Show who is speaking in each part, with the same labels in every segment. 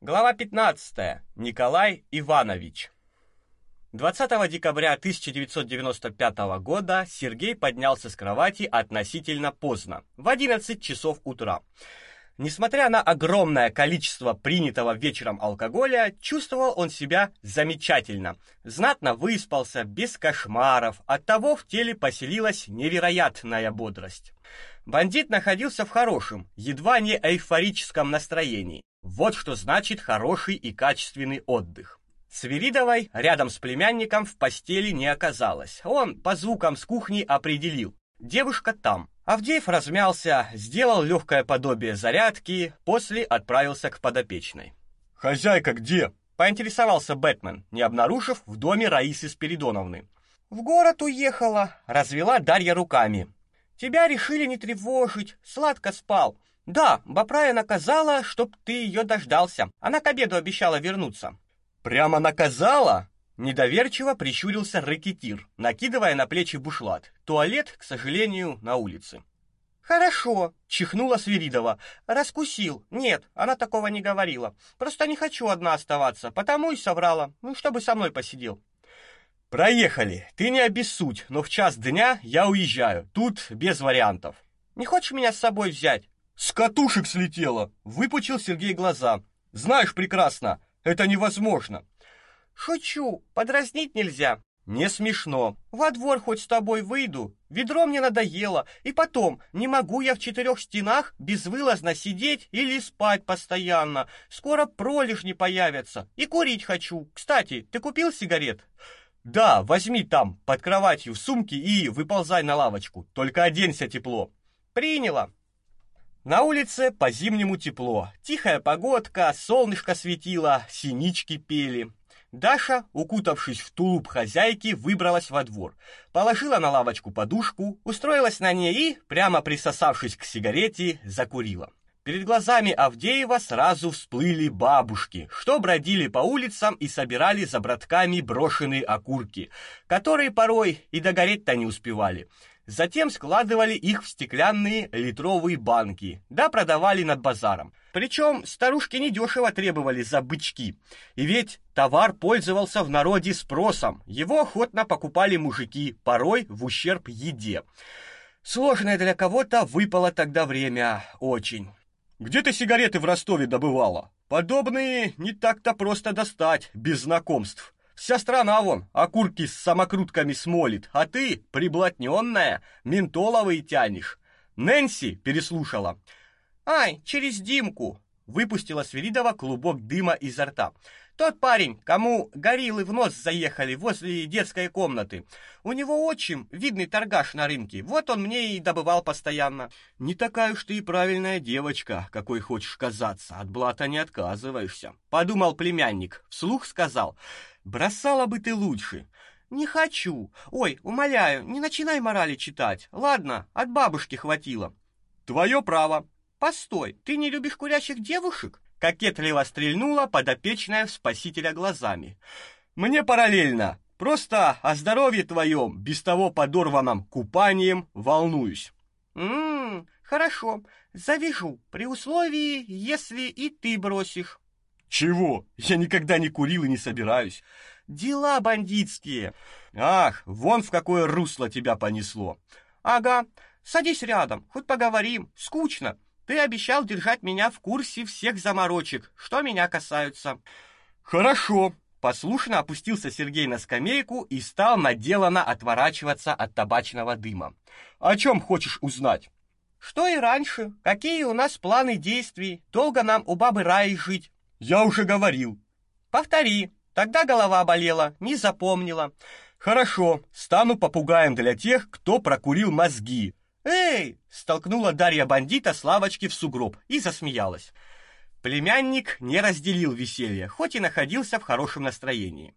Speaker 1: Глава 15. Николай Иванович. 20 декабря 1995 года Сергей поднялся с кровати относительно поздно, в 11 часов утра. Несмотря на огромное количество принятого вечером алкоголя, чувствовал он себя замечательно. Знатно выспался, без кошмаров, оттого в теле поселилась невероятная бодрость. Бандит находился в хорошем, едва не эйфорическом настроении. Вот что значит хороший и качественный отдых. Свиридовой рядом с племянником в постели не оказалось. Он по звукам с кухни определил. Девушка там. Авдеев размялся, сделал легкое подобие зарядки, после отправился к подопечной.
Speaker 2: «Хозяйка где?»
Speaker 1: — поинтересовался Бэтмен, не обнаружив в доме Раисы Спиридоновны. «В город уехала», — развела Дарья руками. «Тебя решили не тревожить, сладко спал. Да, Бапрая наказала, чтоб ты ее дождался. Она к обеду обещала вернуться.
Speaker 2: Прямо наказала?
Speaker 1: Недоверчиво прищурился рэкетир, накидывая на плечи бушлат. Туалет, к сожалению, на улице. Хорошо, чихнула Свиридова. Раскусил. Нет, она такого не говорила. Просто не хочу одна оставаться, потому и соврала. Ну, чтобы со мной посидел.
Speaker 2: Проехали. Ты не обессудь, но в час дня я уезжаю. Тут без вариантов.
Speaker 1: Не хочешь меня с собой взять?
Speaker 2: С катушек слетела, выпучил Сергей глаза. Знаешь прекрасно, это невозможно.
Speaker 1: Шучу, подразнить нельзя.
Speaker 2: Не смешно.
Speaker 1: Во двор хоть с тобой выйду. Ведро мне надоело, и потом, не могу я в четырех стенах безвылазно сидеть или спать постоянно. Скоро пролежни появятся. И курить хочу. Кстати, ты купил сигарет?
Speaker 2: Да, возьми там, под кроватью, в сумке и выползай на лавочку. Только оденься тепло.
Speaker 1: Приняла. На улице по-зимнему тепло. Тихая погодка, солнышко светило, синички пели. Даша, укутавшись в тулуп хозяйки, выбралась во двор. Положила на лавочку подушку, устроилась на ней и, прямо присосавшись к сигарете, закурила. Перед глазами Авдеева сразу всплыли бабушки, что бродили по улицам и собирали за братками брошенные окурки, которые порой и догореть-то не успевали. Затем складывали их в стеклянные литровые банки, да продавали над базаром. Причем старушки недешево требовали за бычки. И ведь товар пользовался в народе спросом. Его охотно покупали мужики, порой в ущерб еде. Сложное для кого-то выпало тогда время, очень.
Speaker 2: Где ты сигареты в Ростове добывала? Подобные не так-то просто достать без знакомств. Вся страна вон окурки с самокрутками смолит, а ты, приблотненная, ментоловые тянешь. Нэнси переслушала.
Speaker 1: Ай, через Димку, выпустила Свиридова клубок дыма изо рта. Тот парень, кому гориллы в нос заехали возле детской комнаты. У него отчим, видный торгаш на рынке. Вот он мне и добывал постоянно.
Speaker 2: Не такая уж ты и правильная девочка, какой хочешь казаться. От блата не отказываешься, подумал племянник. Вслух сказал: Бросала бы ты лучше.
Speaker 1: Не хочу. Ой, умоляю, не начинай морали читать. Ладно, от бабушки хватило.
Speaker 2: Твое право.
Speaker 1: Постой, ты не любишь курящих девушек? Кокетливо стрельнула подопечная в спасителя глазами.
Speaker 2: Мне параллельно. Просто о здоровье твоем, без того подорванном купанием, волнуюсь.
Speaker 1: Мм, хорошо. Завяжу, при условии, если и ты бросишь.
Speaker 2: Чего? Я никогда не курил и не собираюсь.
Speaker 1: Дела бандитские.
Speaker 2: Ах, вон в какое русло тебя понесло.
Speaker 1: Ага. Садись рядом, хоть поговорим. Скучно. Ты обещал держать меня в курсе всех заморочек, что меня касаются.
Speaker 2: Хорошо.
Speaker 1: Послушно опустился Сергей на скамейку и стал наделанно отворачиваться от табачного дыма.
Speaker 2: О чем хочешь узнать?
Speaker 1: Что и раньше. Какие у нас планы действий? Долго нам у бабы Раи жить?
Speaker 2: Я уже говорил.
Speaker 1: Повтори. Тогда голова болела, не запомнила.
Speaker 2: Хорошо, стану попугаем для тех, кто прокурил мозги.
Speaker 1: Эй, столкнула Дарья бандита с лавочки в сугроб и засмеялась. Племянник не разделил веселье, хоть и находился в хорошем настроении.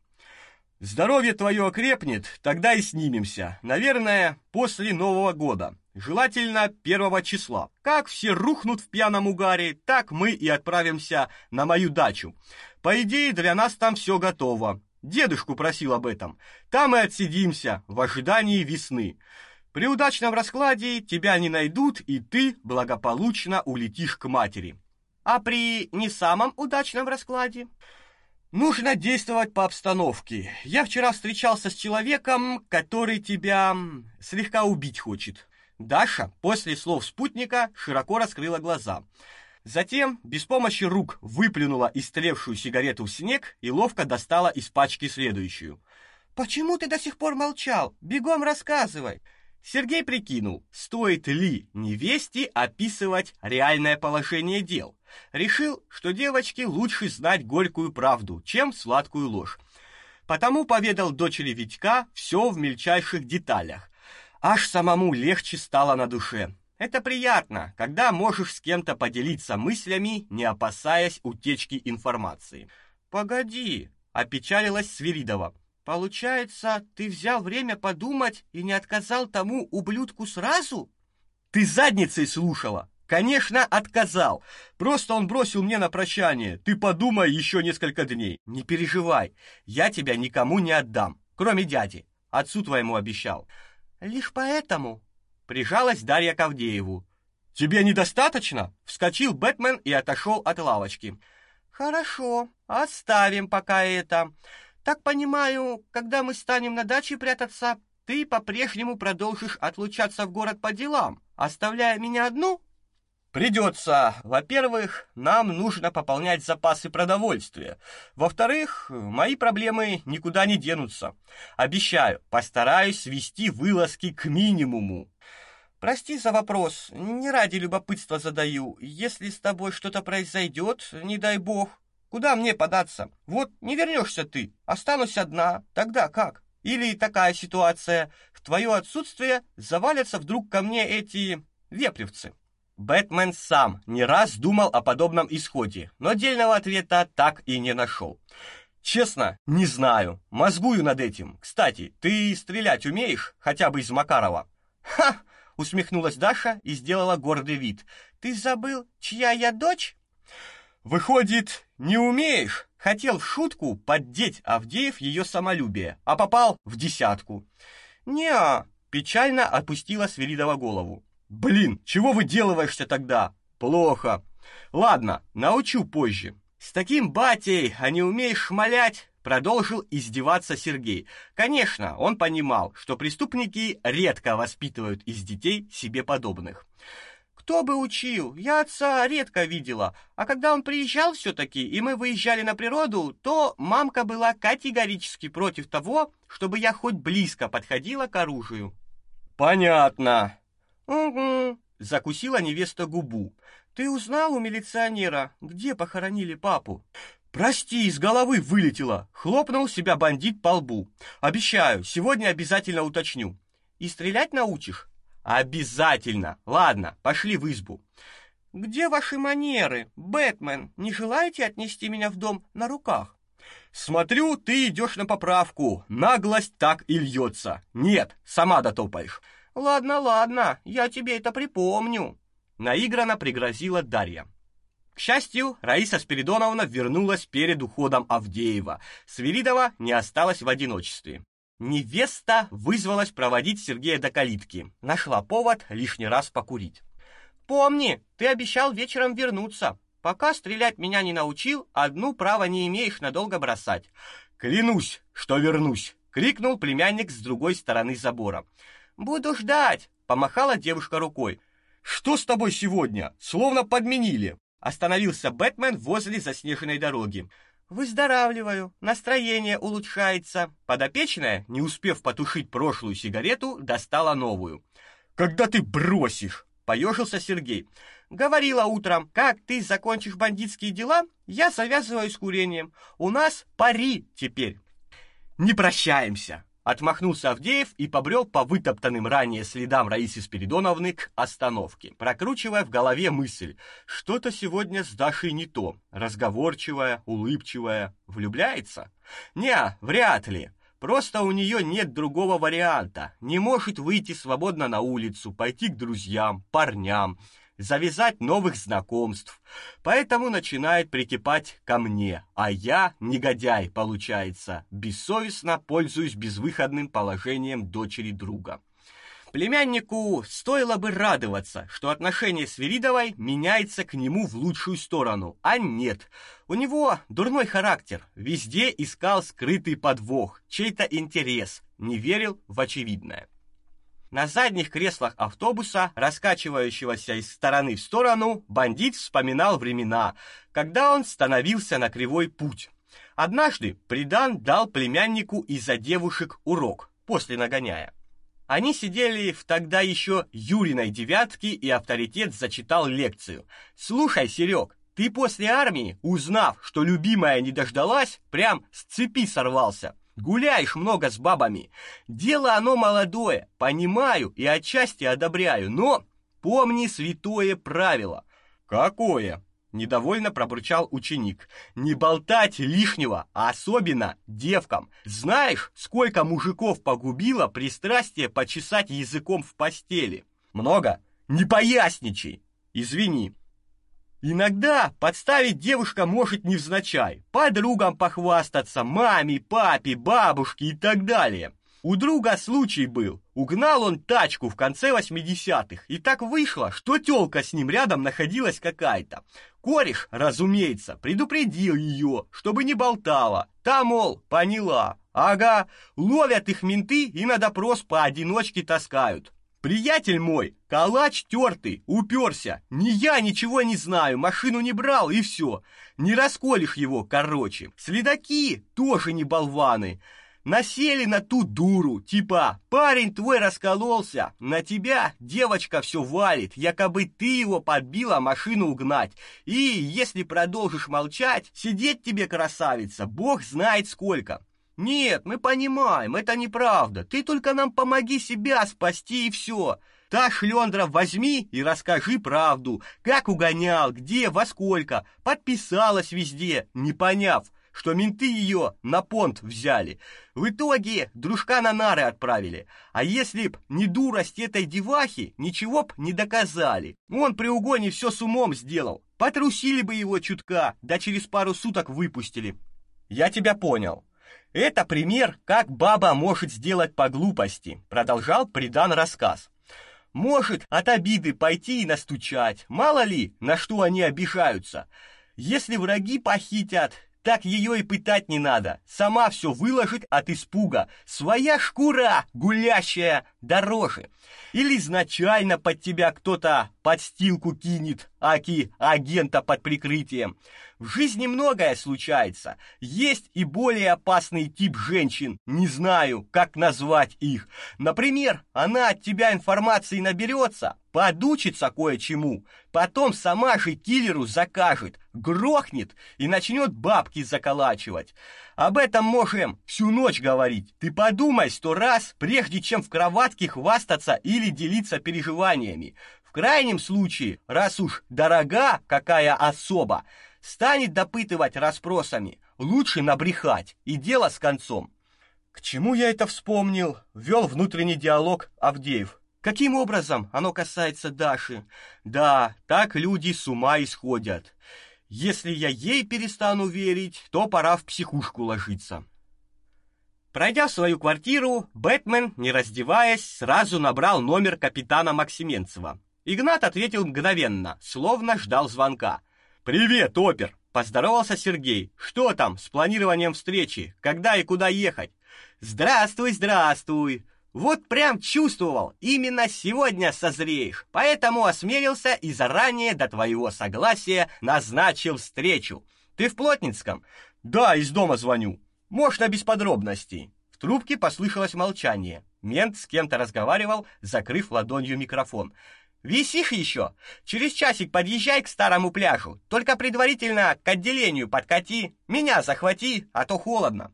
Speaker 2: Здоровье твое окрепнет, тогда и снимемся. Наверное, после Нового года. Желательно первого числа. Как все рухнут в пьяном угаре, так мы и отправимся на мою дачу. По идее, для нас там все готово. Дедушку просил об этом. Там и отсидимся в ожидании весны. При удачном раскладе тебя не найдут, и ты благополучно улетишь к матери.
Speaker 1: А при не самом удачном раскладе?
Speaker 2: Нужно действовать по обстановке. Я вчера встречался с человеком, который тебя слегка убить хочет. Даша после слов спутника широко раскрыла глаза. Затем без помощи рук выплюнула истлевшую сигарету в снег и ловко достала из пачки следующую.
Speaker 1: Почему ты до сих пор молчал? Бегом рассказывай.
Speaker 2: Сергей прикинул, стоит ли невесте описывать реальное положение дел. Решил, что девочке лучше знать горькую правду, чем сладкую ложь. Потому поведал дочери Витька все в мельчайших деталях. Аж самому легче стало на душе. Это приятно, когда можешь с кем-то поделиться мыслями, не опасаясь утечки информации.
Speaker 1: Погоди, опечалилась Свиридова. Получается, ты взял время подумать и не отказал тому ублюдку сразу?
Speaker 2: Ты задницей слушала. Конечно, отказал. Просто он бросил мне на прощание. Ты подумай еще несколько дней. Не переживай. Я тебя никому не отдам, кроме дяди. Отцу твоему обещал.
Speaker 1: Лишь поэтому прижалась Дарья к Авдееву.
Speaker 2: Тебе недостаточно? Вскочил Бэтмен и отошел от лавочки.
Speaker 1: Хорошо, оставим пока это. Так понимаю, когда мы станем на даче прятаться, ты по-прежнему продолжишь отлучаться в город по делам, оставляя меня одну?
Speaker 2: Придется. Во-первых, нам нужно пополнять запасы продовольствия. Во-вторых, мои проблемы никуда не денутся. Обещаю, постараюсь свести вылазки к минимуму.
Speaker 1: Прости за вопрос, не ради любопытства задаю. Если с тобой что-то произойдет, не дай бог, Куда мне податься? Вот не вернешься ты, останусь одна. Тогда как? Или такая ситуация: в твое отсутствие завалятся вдруг ко мне эти вепревцы.
Speaker 2: Бэтмен сам не раз думал о подобном исходе, но дельного ответа так и не нашел. Честно, не знаю. Мозгую над этим. Кстати, ты стрелять умеешь, хотя бы из Макарова?
Speaker 1: Ха, усмехнулась Даша и сделала гордый вид. Ты забыл, чья я дочь?
Speaker 2: Выходит, не умеешь? Хотел в шутку поддеть Авдеев ее самолюбие, а попал в десятку.
Speaker 1: Не, печально опустила Свиридова голову.
Speaker 2: Блин, чего выделываешься тогда? Плохо. Ладно, научу позже. С таким батей, а не умеешь шмалять, продолжил издеваться Сергей. Конечно, он понимал, что преступники редко воспитывают из детей себе подобных.
Speaker 1: Кто бы учил? Я отца редко видела, а когда он приезжал все таки и мы выезжали на природу, то мамка была категорически против того, чтобы я хоть близко подходила к оружию.
Speaker 2: Понятно.
Speaker 1: Угу, закусила невеста губу. Ты узнал у милиционера, где похоронили папу?
Speaker 2: Прости, из головы вылетело. Хлопнул себя бандит по лбу. Обещаю, сегодня обязательно уточню.
Speaker 1: И стрелять научишь?
Speaker 2: Обязательно. Ладно, пошли в избу.
Speaker 1: Где ваши манеры, Бэтмен? Не желаете отнести меня в дом на руках?
Speaker 2: Смотрю, ты идешь на поправку. Наглость так и льется. Нет, сама дотопаешь.
Speaker 1: Ладно, ладно, я тебе это припомню.
Speaker 2: Наигранно пригрозила Дарья. К счастью, Раиса Спиридоновна вернулась перед уходом Авдеева. Свиридова не осталась в одиночестве. Невеста вызвалась проводить Сергея до калитки. Нашла повод лишний раз покурить.
Speaker 1: Помни, ты обещал вечером вернуться. Пока стрелять меня не научил, одну право не имеешь надолго бросать.
Speaker 2: Клянусь, что вернусь, крикнул племянник с другой стороны забора.
Speaker 1: Буду ждать, помахала девушка рукой.
Speaker 2: Что с тобой сегодня? Словно подменили. Остановился Бэтмен возле заснеженной дороги.
Speaker 1: Выздоравливаю, настроение улучшается.
Speaker 2: Подопечная, не успев потушить прошлую сигарету, достала новую. Когда ты бросишь? поежился Сергей.
Speaker 1: Говорила утром, как ты закончишь бандитские дела, я завязываю с курением. У нас пари теперь.
Speaker 2: Не прощаемся. Отмахнулся Авдеев и побрел по вытоптанным ранее следам Раисы Спиридоновны к остановке, прокручивая в голове мысль: что-то сегодня с Дашей не то. Разговорчивая, улыбчивая, влюбляется? Не, вряд ли. Просто у нее нет другого варианта. Не может выйти свободно на улицу, пойти к друзьям, парням, завязать новых знакомств. Поэтому начинает прикипать ко мне, а я, негодяй, получается, бессовестно пользуюсь безвыходным положением дочери друга.
Speaker 1: Племяннику стоило бы радоваться, что отношение с Веридовой меняется к нему в лучшую сторону, а нет. У него дурной характер, везде искал скрытый подвох, чей-то интерес, не верил в очевидное. На задних креслах автобуса, раскачивающегося из стороны в сторону, бандит вспоминал времена, когда он становился на кривой путь. Однажды Придан дал племяннику из-за девушек урок после нагоняя. Они сидели в тогда еще Юриной девятке, и авторитет зачитал лекцию. «Слушай, Серег, ты после армии, узнав, что любимая не дождалась, прям с цепи сорвался. Гуляешь много с бабами. Дело оно молодое, понимаю и отчасти одобряю, но помни святое правило».
Speaker 2: «Какое?» Недовольно пробурчал ученик. Не болтать лишнего, а особенно девкам. Знаешь, сколько мужиков погубило пристрастие почесать языком в постели? Много? Не поясничай. Извини. Иногда подставить девушка может невзначай. Подругам похвастаться, маме, папе, бабушке и так далее. У друга случай был. Угнал он тачку в конце 80-х, и так вышло, что тёлка с ним рядом находилась какая-то. Кореш, разумеется, предупредил ее, чтобы не болтала. Та, мол, поняла. Ага, ловят их менты и на допрос поодиночке таскают. Приятель мой, калач тертый, уперся. Ни я ничего не знаю, машину не брал и все. Не расколешь его, короче. Следаки тоже не болваны насели на ту дуру, типа «парень твой раскололся, на тебя девочка все валит, якобы ты его подбила машину угнать, и если продолжишь молчать, сидеть тебе, красавица, бог знает сколько». «Нет, мы понимаем, это неправда, ты только нам помоги себя спасти и все». Та шлендра возьми и расскажи правду, как угонял, где, во сколько, подписалась везде, не поняв, что менты ее на понт взяли. В итоге дружка на нары отправили. А если б не дурость этой девахи, ничего б не доказали. Он при угоне все с умом сделал. Потрусили бы его чутка, да через пару суток выпустили. Я тебя понял. Это пример, как баба может сделать по глупости, продолжал Придан рассказ. Может от обиды пойти и настучать. Мало ли, на что они обижаются. Если враги похитят, так ее и пытать не надо. Сама все выложит от испуга. Своя шкура, гулящая, дороже. Или изначально под тебя кто-то подстилку кинет, аки агента под прикрытием. В жизни многое случается. Есть и более опасный тип женщин. Не знаю, как назвать их. Например, она от тебя информации наберется, подучится кое-чему, потом сама же киллеру закажет, грохнет и начнет бабки заколачивать. Об этом можем всю ночь говорить. Ты подумай сто раз, прежде чем в кроватке хвастаться или делиться переживаниями. В крайнем случае, раз уж дорога какая особа, станет допытывать расспросами, лучше набрехать, и дело с концом. К чему я это вспомнил? Вел внутренний диалог Авдеев. Каким образом оно касается Даши? Да, так люди с ума исходят. Если я ей перестану верить, то пора в психушку ложиться. Пройдя свою квартиру, Бэтмен, не раздеваясь, сразу набрал номер капитана Максименцева. Игнат ответил мгновенно, словно ждал звонка. «Привет, опер!» — поздоровался Сергей. «Что там с планированием встречи? Когда и куда ехать?» «Здравствуй, здравствуй!» Вот прям чувствовал, именно сегодня созреешь, поэтому осмелился и заранее до твоего согласия назначил встречу. Ты в Плотницком? Да, из дома звоню. Можно без подробностей. В трубке послышалось молчание. Мент с кем-то разговаривал, закрыв ладонью микрофон. Висишь еще? Через часик подъезжай к старому пляжу. Только предварительно к отделению подкати. Меня захвати, а то холодно.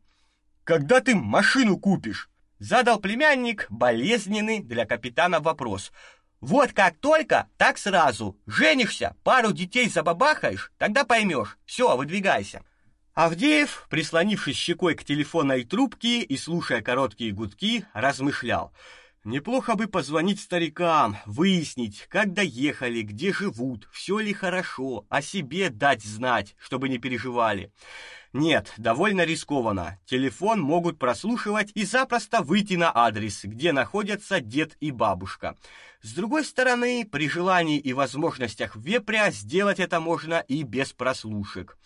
Speaker 2: Когда ты машину купишь? Задал племянник болезненный для капитана вопрос. Вот как только, так сразу. Женишься, пару детей забабахаешь, тогда поймешь. Все, выдвигайся. Авдеев, прислонившись щекой к телефонной трубке и слушая короткие гудки, размышлял.
Speaker 1: Неплохо бы позвонить старикам, выяснить, как доехали, где живут, все ли хорошо, о себе дать знать, чтобы не переживали. Нет, довольно рискованно. Телефон могут прослушивать и запросто выйти на адрес, где находятся дед и бабушка. С другой стороны, при желании и возможностях вепря сделать это можно и без прослушек.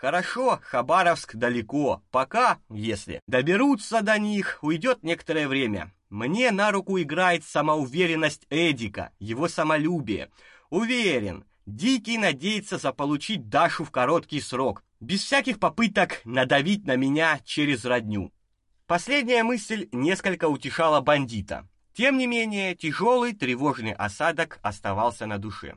Speaker 1: Хорошо, Хабаровск далеко. Пока, если доберутся до них, уйдет некоторое время. Мне на руку играет самоуверенность Эдика, его самолюбие. Уверен, Дикий надеется заполучить Дашу в короткий срок, без всяких попыток надавить на меня через родню. Последняя мысль несколько утешала бандита. Тем не менее, тяжелый тревожный осадок оставался на душе.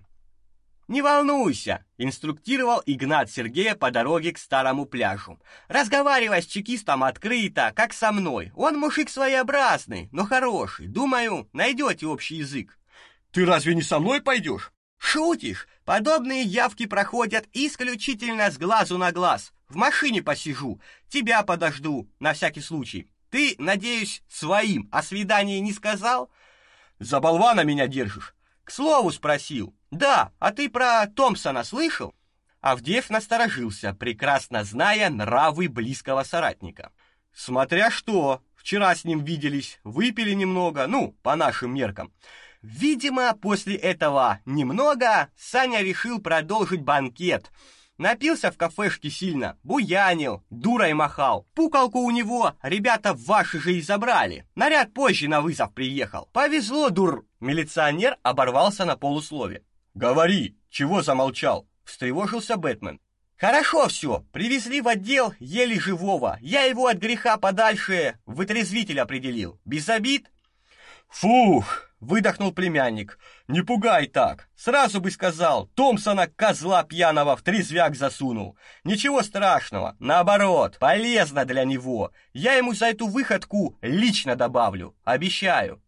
Speaker 1: «Не волнуйся!» — инструктировал Игнат Сергея по дороге к старому пляжу. «Разговаривай с чекистом открыто, как со мной. Он мужик своеобразный, но хороший. Думаю, найдете общий язык».
Speaker 2: «Ты разве не со мной пойдешь?»
Speaker 1: «Шутишь? Подобные явки проходят исключительно с глазу на глаз. В машине посижу, тебя подожду, на всякий случай. Ты, надеюсь, своим о свидании не сказал?»
Speaker 2: «За болвана меня держишь?»
Speaker 1: «К слову спросил. Да, а ты про Томпсона слышал? Авдеев насторожился, прекрасно зная нравы близкого соратника.
Speaker 2: Смотря что, вчера с ним виделись, выпили немного, ну, по нашим меркам.
Speaker 1: Видимо, после этого немного Саня решил продолжить банкет. Напился в кафешке сильно, буянил, дурой махал. Пукалку у него ребята ваши же и забрали. Наряд позже на вызов приехал. Повезло, дур. Милиционер оборвался на полуслове.
Speaker 2: Говори, чего замолчал? встревожился Бэтмен.
Speaker 1: Хорошо все, привезли в отдел еле живого. Я его от греха подальше в вытрезвитель определил. Без обид.
Speaker 2: Фух, выдохнул племянник. Не пугай так. Сразу бы сказал, Томпсона козла пьяного в трезвяк засунул. Ничего страшного, наоборот, полезно для него. Я ему за эту выходку лично добавлю, обещаю.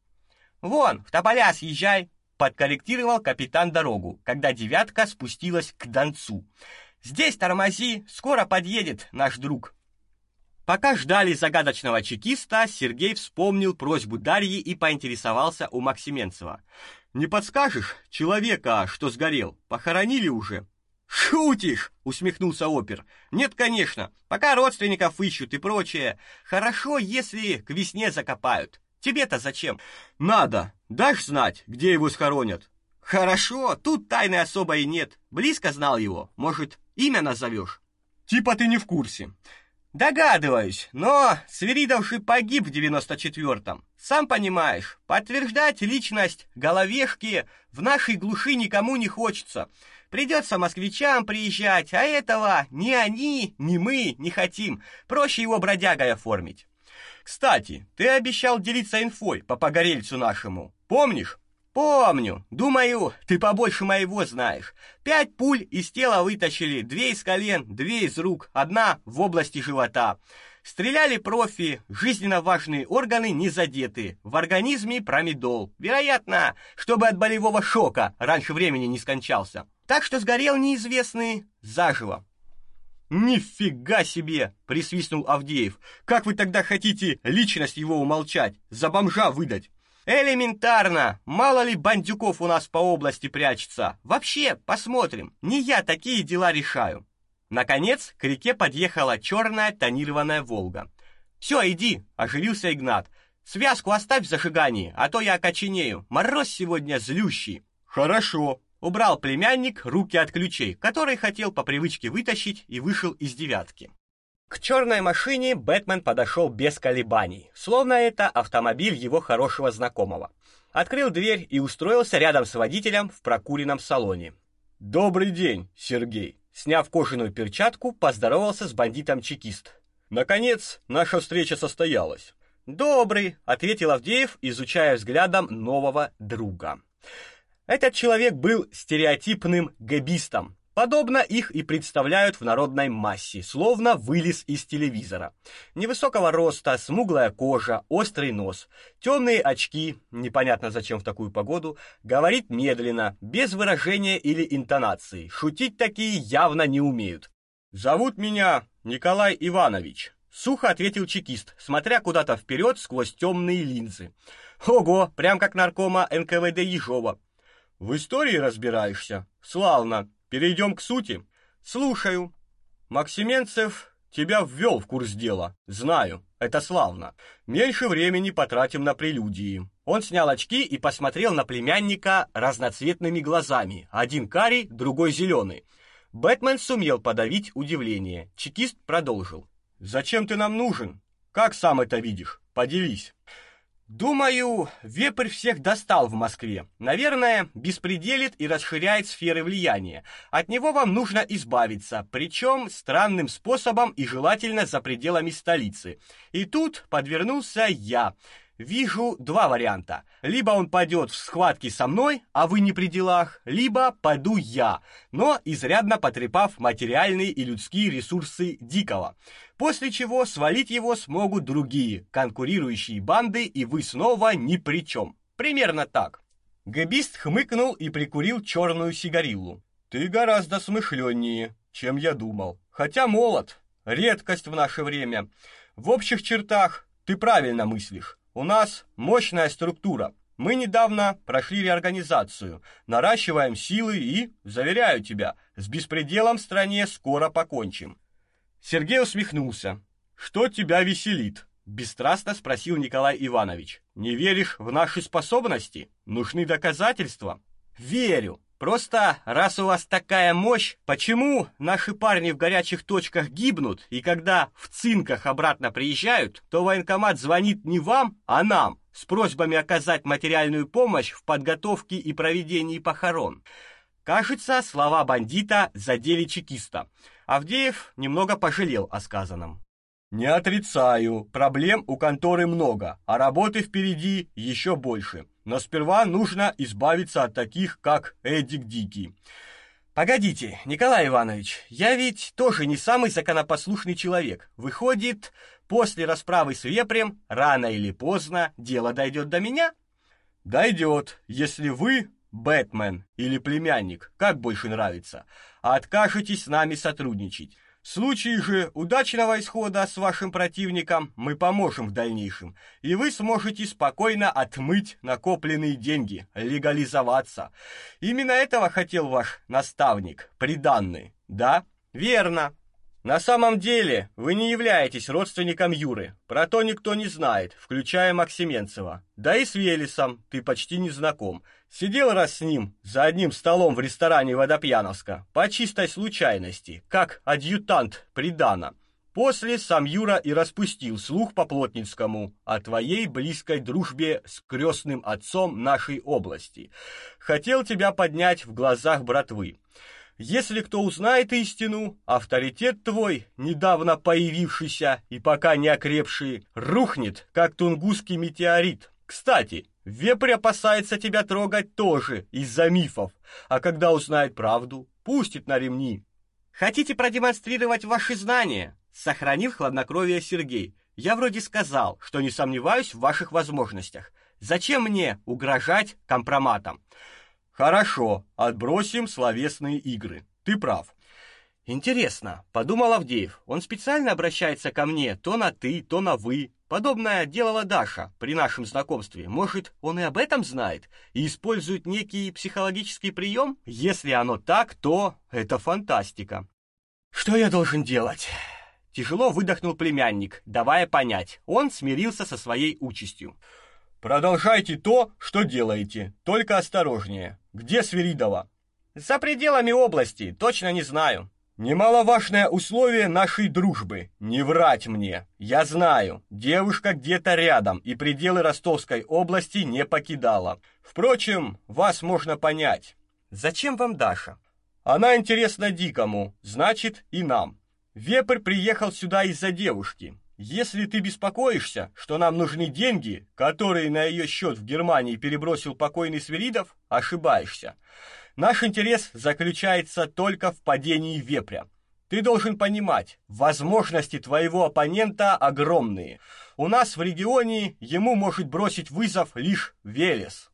Speaker 1: Вон, в тополя съезжай, подкорректировал капитан дорогу, когда девятка спустилась к Донцу. Здесь тормози, скоро подъедет наш друг. Пока ждали загадочного чекиста, Сергей вспомнил просьбу Дарьи и поинтересовался у Максименцева.
Speaker 2: «Не подскажешь, человека, что сгорел, похоронили уже?»
Speaker 1: «Шутишь!» — усмехнулся опер. «Нет, конечно, пока родственников ищут и прочее. Хорошо, если к весне закопают. Тебе-то зачем?
Speaker 2: Надо. Дашь знать, где его схоронят?
Speaker 1: Хорошо, тут тайны особо и нет. Близко знал его. Может, имя назовешь?
Speaker 2: Типа ты не в курсе.
Speaker 1: Догадываюсь, но Свиридовший погиб в 94-м. Сам понимаешь, подтверждать личность головешки в нашей глуши никому не хочется. Придется москвичам приезжать, а этого ни они, ни мы не хотим. Проще его бродягой оформить. Кстати, ты обещал делиться инфой по погорельцу нашему. Помнишь? Помню. Думаю, ты побольше моего знаешь. Пять пуль из тела вытащили, две из колен, две из рук, одна в области живота. Стреляли профи, жизненно важные органы не задеты. В организме промедол. Вероятно, чтобы от болевого шока раньше времени не скончался. Так что сгорел неизвестный заживо.
Speaker 2: Нифига себе, присвистнул Авдеев. Как вы тогда хотите личность его умолчать, за бомжа выдать?
Speaker 1: Элементарно. Мало ли бандюков у нас по области прячется. Вообще, посмотрим. Не я такие дела решаю. Наконец, к реке подъехала черная тонированная Волга. «Все, иди, оживился Игнат. Связку оставь в зажигании, а то я окоченею. Мороз сегодня злющий.
Speaker 2: Хорошо,
Speaker 1: Убрал племянник руки от ключей, которые хотел по привычке вытащить, и вышел из девятки. К черной машине Бэтмен подошел без колебаний, словно это автомобиль его хорошего знакомого. Открыл дверь и устроился рядом с водителем в прокуренном салоне.
Speaker 2: «Добрый день, Сергей!»
Speaker 1: Сняв кожаную перчатку, поздоровался с бандитом чекист.
Speaker 2: «Наконец, наша встреча состоялась».
Speaker 1: «Добрый», — ответил Авдеев, изучая взглядом нового друга. Этот человек был стереотипным гэбистом. Подобно их и представляют в народной массе, словно вылез из телевизора. Невысокого роста, смуглая кожа, острый нос, темные очки, непонятно зачем в такую погоду, говорит медленно, без выражения или интонации. Шутить такие явно не умеют.
Speaker 2: Зовут меня Николай Иванович.
Speaker 1: Сухо ответил чекист, смотря куда-то вперед сквозь темные линзы. Ого, прям как наркома НКВД Ежова. В истории разбираешься? Славно. Перейдем к сути. Слушаю. Максименцев тебя ввел в курс дела. Знаю. Это славно. Меньше времени потратим на прелюдии. Он снял очки и посмотрел на племянника разноцветными глазами. Один карий, другой зеленый. Бэтмен сумел подавить удивление. Чекист продолжил. Зачем ты нам нужен? Как сам это видишь? Поделись. Думаю, вепрь всех достал в Москве. Наверное, беспределит и расширяет сферы влияния. От него вам нужно избавиться, причем странным способом и желательно за пределами столицы. И тут подвернулся я. Вижу два варианта. Либо он пойдет в схватки со мной, а вы не при делах, либо пойду я, но изрядно потрепав материальные и людские ресурсы Дикого. После чего свалить его смогут другие, конкурирующие банды, и вы снова ни при чем. Примерно так. Гэбист хмыкнул и прикурил черную сигариллу. Ты гораздо смышленнее, чем я думал. Хотя молод, редкость в наше время. В общих чертах ты правильно мыслишь. У нас мощная структура. Мы недавно прошли реорганизацию, наращиваем силы и, заверяю тебя, с беспределом в стране скоро покончим. Сергей усмехнулся. Что тебя веселит? бесстрастно спросил Николай Иванович. Не веришь в наши способности? Нужны доказательства? Верю. Просто раз у вас такая мощь, почему наши парни в горячих точках гибнут, и когда в цинках обратно приезжают, то военкомат звонит не вам, а нам с просьбами оказать материальную помощь в подготовке и проведении похорон? Кажется, слова бандита задели чекиста. Авдеев немного пожалел о сказанном. Не отрицаю, проблем у конторы много, а работы впереди еще больше. Но сперва нужно избавиться от таких, как Эдик Дикий. Погодите, Николай Иванович, я ведь тоже не самый законопослушный человек. Выходит, после расправы с вепрем рано или поздно дело дойдет до меня? Дойдет, если вы, Бэтмен или племянник, как больше нравится, откажетесь с нами сотрудничать. В случае же удачного исхода с вашим противником мы поможем в дальнейшем, и вы сможете спокойно отмыть накопленные деньги, легализоваться. Именно этого хотел ваш наставник, приданный, да? Верно. На самом деле, вы не являетесь родственником Юры. Про то никто не знает, включая Максименцева. Да и с Велесом ты почти не знаком. Сидел раз с ним за одним столом в ресторане Водопьяновска по чистой случайности, как адъютант Придана. После сам Юра и распустил слух по Плотницкому о твоей близкой дружбе с крестным отцом нашей области. Хотел тебя поднять в глазах братвы. Если кто узнает истину, авторитет твой, недавно появившийся и пока не окрепший, рухнет, как тунгусский метеорит. Кстати, вепрь опасается тебя трогать тоже из-за мифов, а когда узнает правду, пустит на ремни. Хотите продемонстрировать ваши знания? Сохранил хладнокровие Сергей. Я вроде сказал, что не сомневаюсь в ваших возможностях. Зачем мне угрожать компроматом? Хорошо, отбросим словесные игры. Ты прав. Интересно, подумал Авдеев. Он специально обращается ко мне то на ты, то на вы. Подобное делала Даша при нашем знакомстве. Может, он и об этом знает и использует некий психологический прием? Если оно так, то это фантастика. Что я должен делать? Тяжело выдохнул племянник, давая понять, он смирился со своей участью. Продолжайте то, что делаете, только осторожнее. Где Свиридова? За пределами области, точно не знаю. Немаловажное условие нашей дружбы не врать мне. Я знаю, девушка где-то рядом и пределы Ростовской области не покидала. Впрочем, вас можно понять. Зачем вам Даша? Она интересна дикому, значит, и нам. Вепрь приехал сюда из-за девушки. Если ты беспокоишься, что нам нужны деньги, которые на ее счет в Германии перебросил покойный Свиридов, ошибаешься. Наш интерес заключается только в падении вепря. Ты должен понимать, возможности твоего оппонента огромные. У нас в регионе ему может бросить вызов лишь Велес.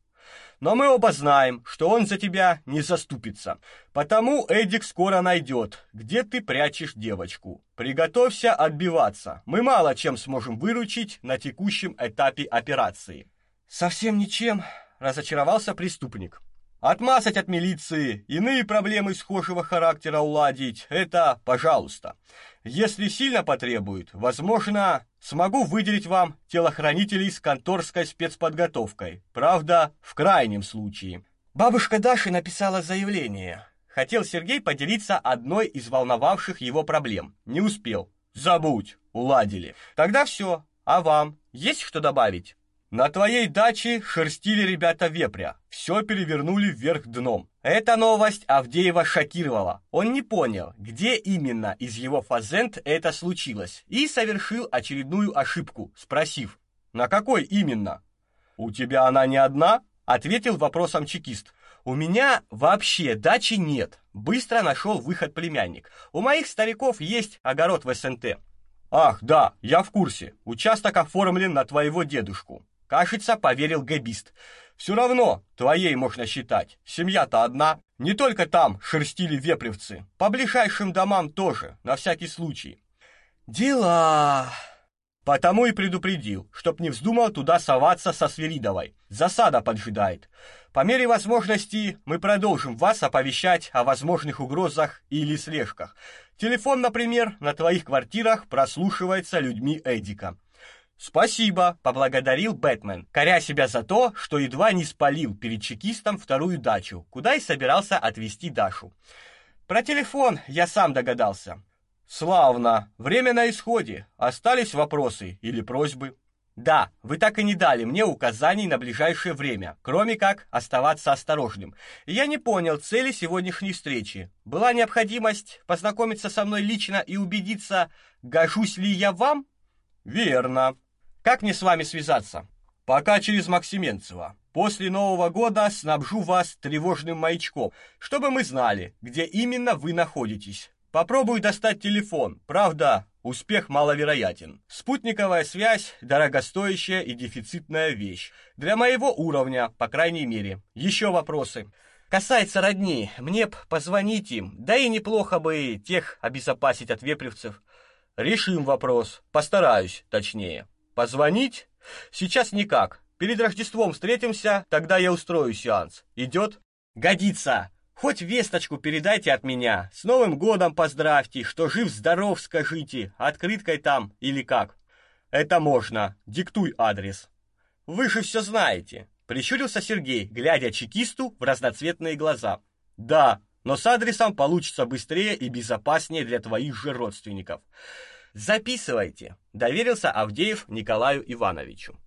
Speaker 1: Но мы оба знаем, что он за тебя не заступится. Потому Эдик скоро найдет, где ты прячешь девочку. Приготовься отбиваться. Мы мало чем сможем выручить на текущем этапе операции.
Speaker 2: Совсем ничем, разочаровался преступник.
Speaker 1: Отмазать от милиции, иные проблемы схожего характера уладить это, пожалуйста. Если сильно потребует, возможно, смогу выделить вам телохранителей с конторской спецподготовкой. Правда, в крайнем случае.
Speaker 2: Бабушка Даши написала заявление.
Speaker 1: Хотел Сергей поделиться одной из волновавших его проблем. Не успел. Забудь, уладили. Тогда все. А вам есть что добавить? На твоей даче шерстили ребята вепря. Все перевернули вверх дном. Эта новость Авдеева шокировала. Он не понял, где именно из его фазенд это случилось, и совершил очередную ошибку, спросив: "На какой именно?" "У тебя она не одна?" ответил вопросом чекист. У меня вообще дачи нет. Быстро нашел выход племянник. У моих стариков есть огород в СНТ. Ах, да, я в курсе. Участок оформлен на твоего дедушку. Кажется, поверил гэбист. Все равно твоей можно считать. Семья-то одна. Не только там шерстили вепревцы. По ближайшим домам тоже, на всякий случай.
Speaker 2: Дела.
Speaker 1: Потому и предупредил, чтоб не вздумал туда соваться со Свиридовой. Засада поджидает. По мере возможности мы продолжим вас оповещать о возможных угрозах или слежках. Телефон, например, на твоих квартирах прослушивается людьми Эдика. «Спасибо», — поблагодарил Бэтмен, коря себя за то, что едва не спалил перед чекистом вторую дачу, куда и собирался отвезти Дашу. Про телефон я сам догадался. Славно. Время на исходе. Остались вопросы или просьбы? Да, вы так и не дали мне указаний на ближайшее время, кроме как оставаться осторожным. Я не понял цели сегодняшней встречи. Была необходимость познакомиться со мной лично и убедиться, гожусь ли я вам? Верно. Как мне с вами связаться? Пока через Максименцева. После Нового года снабжу вас тревожным маячком, чтобы мы знали, где именно вы находитесь. Попробую достать телефон. Правда, успех маловероятен. Спутниковая связь дорогостоящая и дефицитная вещь. Для моего уровня, по крайней мере. Еще вопросы? Касается родни, мне б позвонить им, да и неплохо бы тех обезопасить от вепревцев. Решим вопрос. Постараюсь, точнее. Позвонить? Сейчас никак. Перед Рождеством встретимся, тогда я устрою сеанс. Идет? Годится. Хоть весточку передайте от меня. С Новым годом поздравьте, что жив-здоров скажите, открыткой там или как. Это можно. Диктуй адрес. Вы же все знаете. Прищурился Сергей, глядя чекисту в разноцветные глаза. Да, но с адресом получится быстрее и безопаснее для твоих же родственников. Записывайте, доверился Авдеев Николаю Ивановичу.